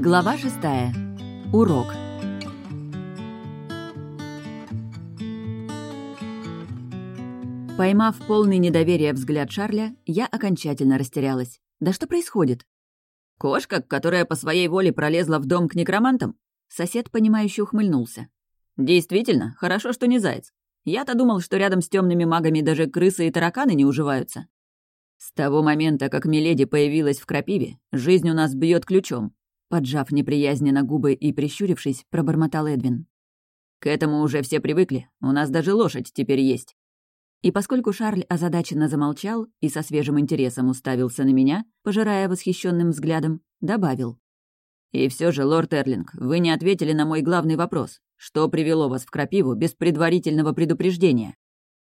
Глава шестая. Урок. Поймав полный недоверия взгляд Шарля, я окончательно растерялась. Да что происходит? Кошка, которая по своей воле пролезла в дом к некромантам? Сосед, понимающе ухмыльнулся. Действительно, хорошо, что не заяц. Я-то думал, что рядом с темными магами даже крысы и тараканы не уживаются. С того момента, как Миледи появилась в крапиве, жизнь у нас бьет ключом. Поджав неприязненно губы и прищурившись, пробормотал Эдвин. «К этому уже все привыкли, у нас даже лошадь теперь есть». И поскольку Шарль озадаченно замолчал и со свежим интересом уставился на меня, пожирая восхищенным взглядом, добавил. «И все же, лорд Эрлинг, вы не ответили на мой главный вопрос. Что привело вас в Крапиву без предварительного предупреждения?»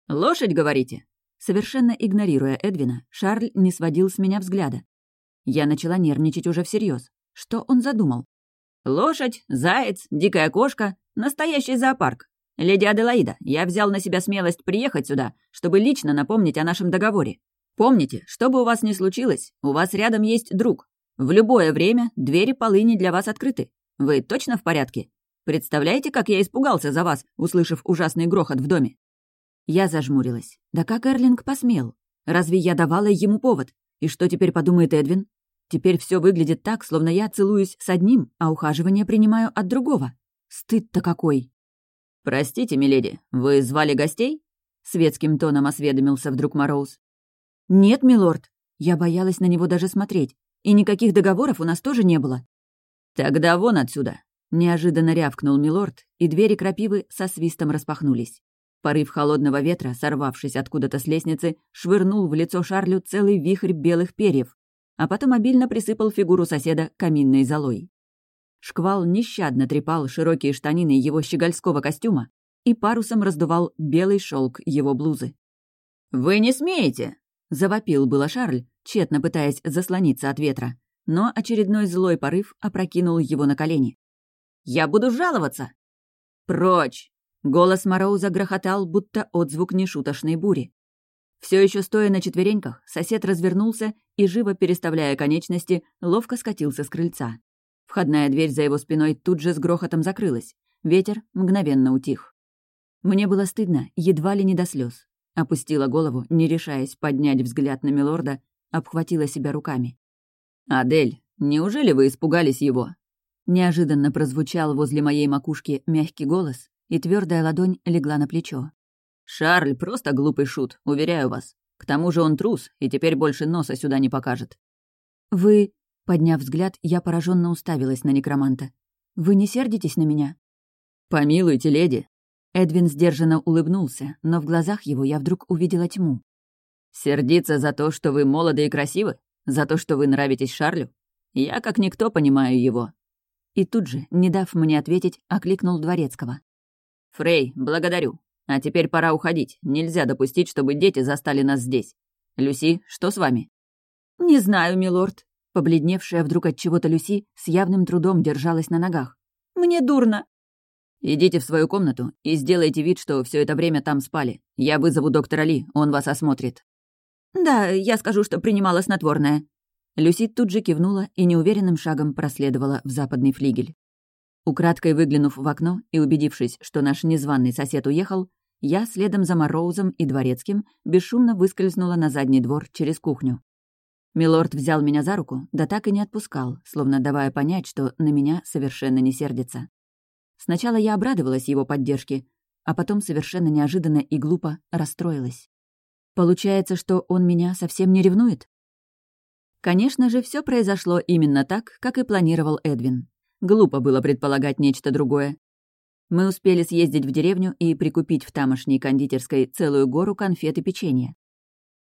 «Лошадь, говорите?» Совершенно игнорируя Эдвина, Шарль не сводил с меня взгляда. Я начала нервничать уже всерьез. Что он задумал? «Лошадь, заяц, дикая кошка — настоящий зоопарк. Леди Аделаида, я взял на себя смелость приехать сюда, чтобы лично напомнить о нашем договоре. Помните, что бы у вас ни случилось, у вас рядом есть друг. В любое время двери полыни для вас открыты. Вы точно в порядке? Представляете, как я испугался за вас, услышав ужасный грохот в доме?» Я зажмурилась. «Да как Эрлинг посмел? Разве я давала ему повод? И что теперь подумает Эдвин? Теперь все выглядит так, словно я целуюсь с одним, а ухаживание принимаю от другого. Стыд-то какой!» «Простите, миледи, вы звали гостей?» Светским тоном осведомился вдруг Мороуз. «Нет, милорд. Я боялась на него даже смотреть. И никаких договоров у нас тоже не было». «Тогда вон отсюда!» Неожиданно рявкнул милорд, и двери крапивы со свистом распахнулись. Порыв холодного ветра, сорвавшись откуда-то с лестницы, швырнул в лицо Шарлю целый вихрь белых перьев, а потом обильно присыпал фигуру соседа каминной золой. Шквал нещадно трепал широкие штанины его щегольского костюма и парусом раздувал белый шелк его блузы. «Вы не смеете!» — завопил было Шарль, тщетно пытаясь заслониться от ветра, но очередной злой порыв опрокинул его на колени. «Я буду жаловаться!» «Прочь!» — голос Мороуза грохотал, будто отзвук нешуточной бури. Все еще стоя на четвереньках, сосед развернулся и, живо переставляя конечности, ловко скатился с крыльца. Входная дверь за его спиной тут же с грохотом закрылась. Ветер мгновенно утих. Мне было стыдно, едва ли не до слез. Опустила голову, не решаясь поднять взгляд на Милорда, обхватила себя руками. «Адель, неужели вы испугались его?» Неожиданно прозвучал возле моей макушки мягкий голос, и твердая ладонь легла на плечо. «Шарль просто глупый шут, уверяю вас. К тому же он трус, и теперь больше носа сюда не покажет». «Вы...» — подняв взгляд, я пораженно уставилась на некроманта. «Вы не сердитесь на меня?» «Помилуйте, леди». Эдвин сдержанно улыбнулся, но в глазах его я вдруг увидела тьму. «Сердиться за то, что вы молоды и красивы? За то, что вы нравитесь Шарлю? Я как никто понимаю его». И тут же, не дав мне ответить, окликнул Дворецкого. «Фрей, благодарю. А теперь пора уходить. Нельзя допустить, чтобы дети застали нас здесь. Люси, что с вами?» «Не знаю, милорд». Побледневшая вдруг от чего-то Люси с явным трудом держалась на ногах. «Мне дурно». «Идите в свою комнату и сделайте вид, что все это время там спали. Я вызову доктора Ли, он вас осмотрит». «Да, я скажу, что принимала снотворное». Люси тут же кивнула и неуверенным шагом проследовала в западный флигель. Украдкой выглянув в окно и убедившись, что наш незваный сосед уехал, я, следом за Мороузом и Дворецким, бесшумно выскользнула на задний двор через кухню. Милорд взял меня за руку, да так и не отпускал, словно давая понять, что на меня совершенно не сердится. Сначала я обрадовалась его поддержке, а потом совершенно неожиданно и глупо расстроилась. Получается, что он меня совсем не ревнует? Конечно же, все произошло именно так, как и планировал Эдвин. Глупо было предполагать нечто другое. Мы успели съездить в деревню и прикупить в тамошней кондитерской целую гору конфет и печенья.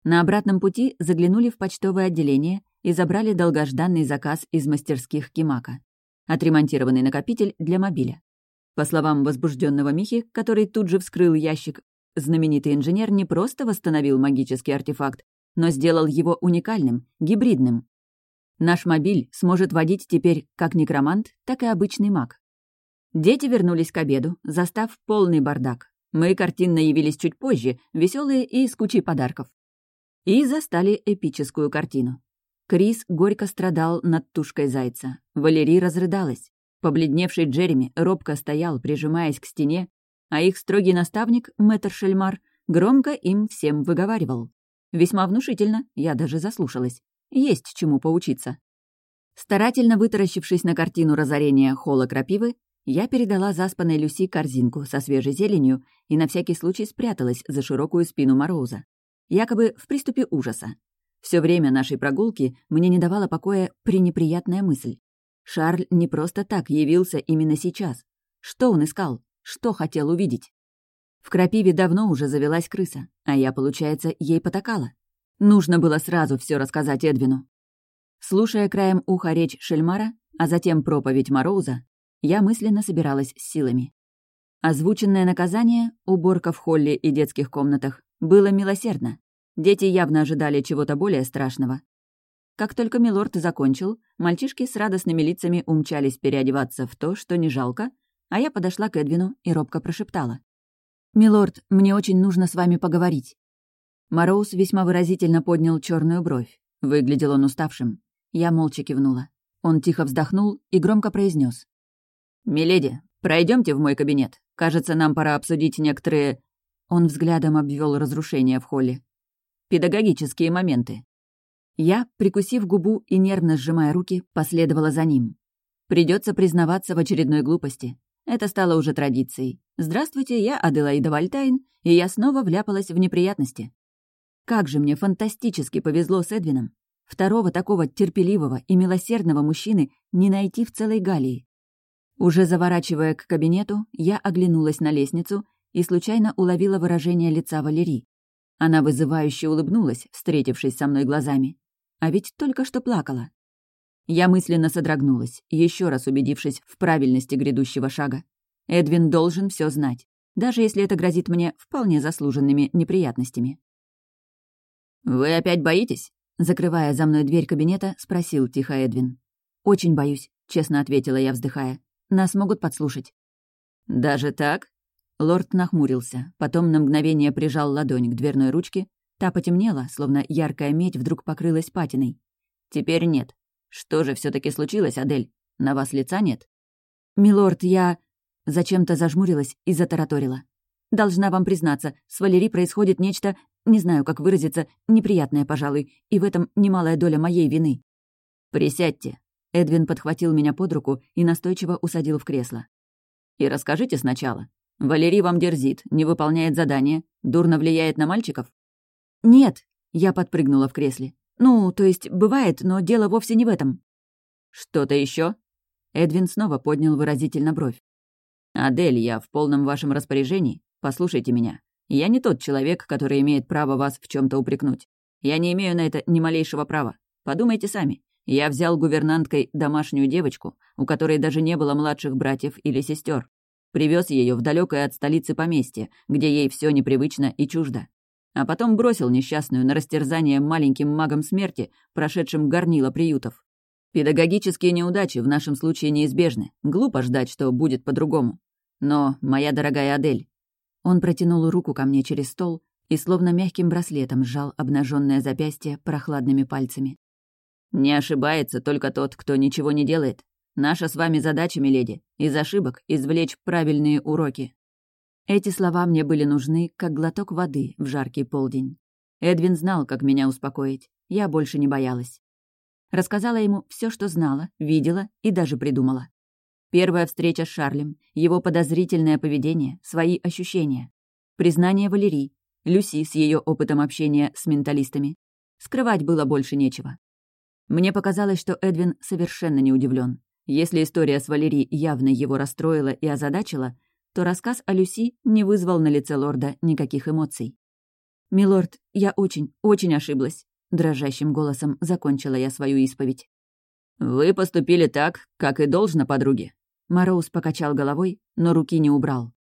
На обратном пути заглянули в почтовое отделение и забрали долгожданный заказ из мастерских Кимака. Отремонтированный накопитель для мобиля. По словам возбужденного Михи, который тут же вскрыл ящик, знаменитый инженер не просто восстановил магический артефакт, но сделал его уникальным, гибридным. Наш мобиль сможет водить теперь как некромант, так и обычный маг. Дети вернулись к обеду, застав полный бардак. Мы картинно явились чуть позже, веселые и с кучей подарков. И застали эпическую картину. Крис горько страдал над тушкой зайца. Валерий разрыдалась. Побледневший Джереми робко стоял, прижимаясь к стене, а их строгий наставник, мэтр Шельмар, громко им всем выговаривал. Весьма внушительно, я даже заслушалась. Есть чему поучиться. Старательно вытаращившись на картину разорения холла крапивы, я передала заспанной Люси корзинку со свежей зеленью и на всякий случай спряталась за широкую спину Мороза. Якобы в приступе ужаса. Все время нашей прогулки мне не давала покоя пренеприятная мысль. Шарль не просто так явился именно сейчас. Что он искал? Что хотел увидеть? В крапиве давно уже завелась крыса, а я, получается, ей потакала. Нужно было сразу все рассказать Эдвину. Слушая краем уха речь Шельмара, а затем проповедь Мороуза, я мысленно собиралась с силами. Озвученное наказание, уборка в холле и детских комнатах, было милосердно. Дети явно ожидали чего-то более страшного. Как только Милорд закончил, мальчишки с радостными лицами умчались переодеваться в то, что не жалко, а я подошла к Эдвину и робко прошептала. «Милорд, мне очень нужно с вами поговорить». Мороуз весьма выразительно поднял черную бровь. Выглядел он уставшим. Я молча кивнула. Он тихо вздохнул и громко произнес: «Миледи, пройдемте в мой кабинет. Кажется, нам пора обсудить некоторые...» Он взглядом обвел разрушения в холле педагогические моменты. Я, прикусив губу и нервно сжимая руки, последовала за ним. Придется признаваться в очередной глупости. Это стало уже традицией. «Здравствуйте, я Аделаида Вальтайн, и я снова вляпалась в неприятности». Как же мне фантастически повезло с Эдвином. Второго такого терпеливого и милосердного мужчины не найти в целой Галлии. Уже заворачивая к кабинету, я оглянулась на лестницу и случайно уловила выражение лица Валерии. Она вызывающе улыбнулась, встретившись со мной глазами. А ведь только что плакала. Я мысленно содрогнулась, еще раз убедившись в правильности грядущего шага. Эдвин должен все знать, даже если это грозит мне вполне заслуженными неприятностями. «Вы опять боитесь?» Закрывая за мной дверь кабинета, спросил тихо Эдвин. «Очень боюсь», — честно ответила я, вздыхая. «Нас могут подслушать». «Даже так?» Лорд нахмурился, потом на мгновение прижал ладонь к дверной ручке. Та потемнела, словно яркая медь вдруг покрылась патиной. «Теперь нет. Что же все таки случилось, Адель? На вас лица нет?» «Милорд, я...» Зачем-то зажмурилась и затараторила. «Должна вам признаться, с Валери происходит нечто, не знаю, как выразиться, неприятное, пожалуй, и в этом немалая доля моей вины». «Присядьте». Эдвин подхватил меня под руку и настойчиво усадил в кресло. «И расскажите сначала, Валерий вам дерзит, не выполняет задания, дурно влияет на мальчиков?» «Нет», — я подпрыгнула в кресле. «Ну, то есть, бывает, но дело вовсе не в этом». «Что-то еще? Эдвин снова поднял выразительно бровь. «Адель, я в полном вашем распоряжении. Послушайте меня. Я не тот человек, который имеет право вас в чем то упрекнуть. Я не имею на это ни малейшего права. Подумайте сами. Я взял гувернанткой домашнюю девочку, у которой даже не было младших братьев или сестер. Привез ее в далекое от столицы поместье, где ей все непривычно и чуждо. А потом бросил несчастную на растерзание маленьким магом смерти, прошедшим горнило приютов. Педагогические неудачи в нашем случае неизбежны. Глупо ждать, что будет по-другому. Но, моя дорогая Адель... Он протянул руку ко мне через стол и словно мягким браслетом сжал обнаженное запястье прохладными пальцами. «Не ошибается только тот, кто ничего не делает. Наша с вами задача, миледи, из ошибок извлечь правильные уроки». Эти слова мне были нужны, как глоток воды в жаркий полдень. Эдвин знал, как меня успокоить. Я больше не боялась. Рассказала ему все, что знала, видела и даже придумала. Первая встреча с Шарлем, его подозрительное поведение, свои ощущения. Признание Валерии, Люси с ее опытом общения с менталистами. Скрывать было больше нечего. Мне показалось, что Эдвин совершенно не удивлен. Если история с Валерией явно его расстроила и озадачила, то рассказ о Люси не вызвал на лице лорда никаких эмоций. «Милорд, я очень, очень ошиблась», — дрожащим голосом закончила я свою исповедь. «Вы поступили так, как и должно подруге». Мороз покачал головой, но руки не убрал.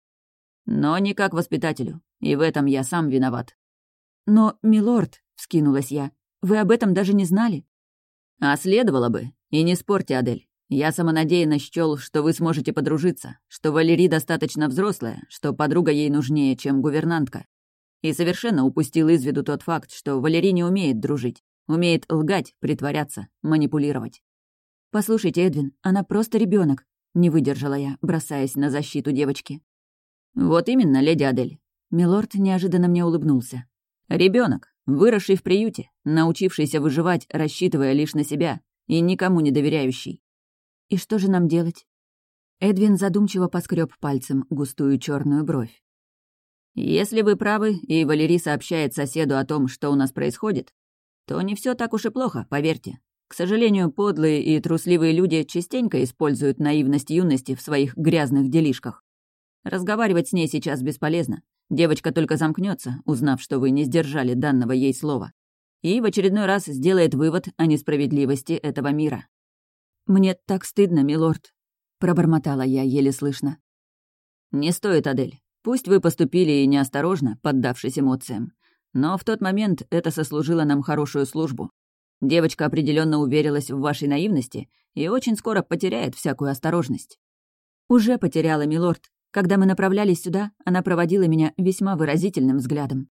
«Но не как воспитателю, и в этом я сам виноват». «Но, милорд», — вскинулась я, — «вы об этом даже не знали». «А следовало бы, и не спорьте, Адель. Я самонадеянно счёл, что вы сможете подружиться, что Валерий достаточно взрослая, что подруга ей нужнее, чем гувернантка. И совершенно упустил из виду тот факт, что Валерий не умеет дружить. Умеет лгать, притворяться, манипулировать. «Послушайте, Эдвин, она просто ребенок, не выдержала я, бросаясь на защиту девочки. «Вот именно, леди Адель». Милорд неожиданно мне улыбнулся. Ребенок, выросший в приюте, научившийся выживать, рассчитывая лишь на себя и никому не доверяющий. И что же нам делать? Эдвин задумчиво поскреб пальцем густую черную бровь. «Если вы правы, и Валерий сообщает соседу о том, что у нас происходит, то не все так уж и плохо, поверьте. К сожалению, подлые и трусливые люди частенько используют наивность юности в своих грязных делишках. Разговаривать с ней сейчас бесполезно. Девочка только замкнется, узнав, что вы не сдержали данного ей слова. И в очередной раз сделает вывод о несправедливости этого мира. «Мне так стыдно, милорд», — пробормотала я еле слышно. «Не стоит, Адель. Пусть вы поступили и неосторожно, поддавшись эмоциям. Но в тот момент это сослужило нам хорошую службу. Девочка определенно уверилась в вашей наивности и очень скоро потеряет всякую осторожность. Уже потеряла, милорд. Когда мы направлялись сюда, она проводила меня весьма выразительным взглядом.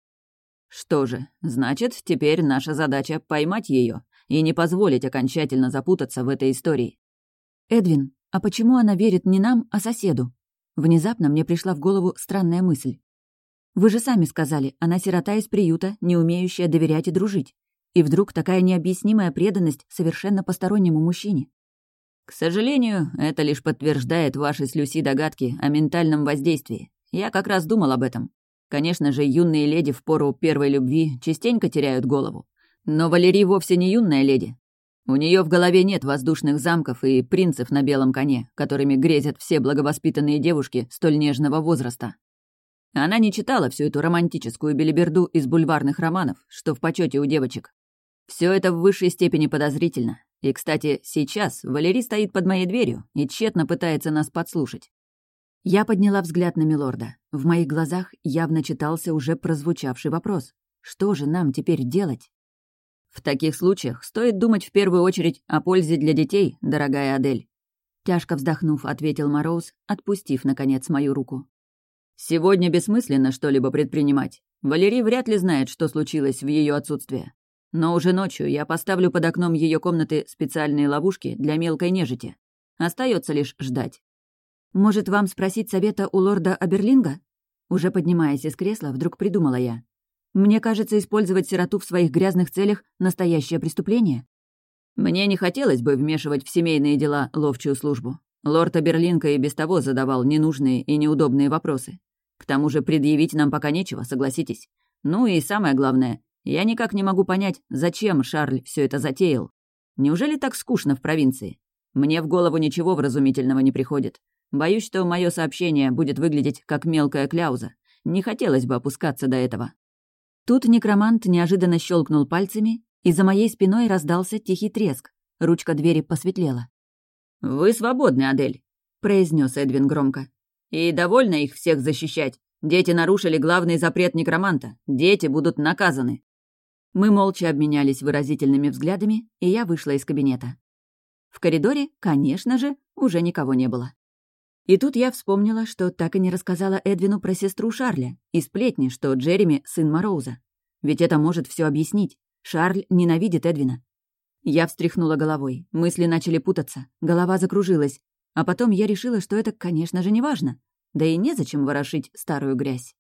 Что же, значит, теперь наша задача — поймать ее и не позволить окончательно запутаться в этой истории. Эдвин, а почему она верит не нам, а соседу? Внезапно мне пришла в голову странная мысль. Вы же сами сказали, она сирота из приюта, не умеющая доверять и дружить. И вдруг такая необъяснимая преданность совершенно постороннему мужчине. К сожалению, это лишь подтверждает ваши с Люси догадки о ментальном воздействии. Я как раз думал об этом. Конечно же, юные леди в пору первой любви частенько теряют голову. Но Валерий вовсе не юная леди. У нее в голове нет воздушных замков и принцев на белом коне, которыми грезят все благовоспитанные девушки столь нежного возраста. Она не читала всю эту романтическую белиберду из бульварных романов, что в почете у девочек. Все это в высшей степени подозрительно. И, кстати, сейчас Валерий стоит под моей дверью и тщетно пытается нас подслушать. Я подняла взгляд на Милорда. В моих глазах явно читался уже прозвучавший вопрос. Что же нам теперь делать? В таких случаях стоит думать в первую очередь о пользе для детей, дорогая Адель. Тяжко вздохнув, ответил Мороз, отпустив, наконец, мою руку. «Сегодня бессмысленно что-либо предпринимать. Валерий вряд ли знает, что случилось в ее отсутствие. Но уже ночью я поставлю под окном ее комнаты специальные ловушки для мелкой нежити. Остается лишь ждать. Может, вам спросить совета у лорда Аберлинга? Уже поднимаясь из кресла, вдруг придумала я. Мне кажется, использовать сироту в своих грязных целях — настоящее преступление. Мне не хотелось бы вмешивать в семейные дела ловчую службу. Лорд Аберлинка и без того задавал ненужные и неудобные вопросы. К тому же предъявить нам пока нечего, согласитесь. Ну и самое главное, я никак не могу понять, зачем Шарль все это затеял. Неужели так скучно в провинции? Мне в голову ничего вразумительного не приходит. Боюсь, что мое сообщение будет выглядеть как мелкая кляуза. Не хотелось бы опускаться до этого. Тут некромант неожиданно щелкнул пальцами, и за моей спиной раздался тихий треск. Ручка двери посветлела. «Вы свободны, Адель», — произнес Эдвин громко. «И довольно их всех защищать. Дети нарушили главный запрет некроманта. Дети будут наказаны». Мы молча обменялись выразительными взглядами, и я вышла из кабинета. В коридоре, конечно же, уже никого не было. И тут я вспомнила, что так и не рассказала Эдвину про сестру Шарля и сплетни, что Джереми — сын Мороуза. Ведь это может все объяснить. Шарль ненавидит Эдвина. Я встряхнула головой, мысли начали путаться, голова закружилась, а потом я решила, что это, конечно же, не важно. Да и незачем ворошить старую грязь.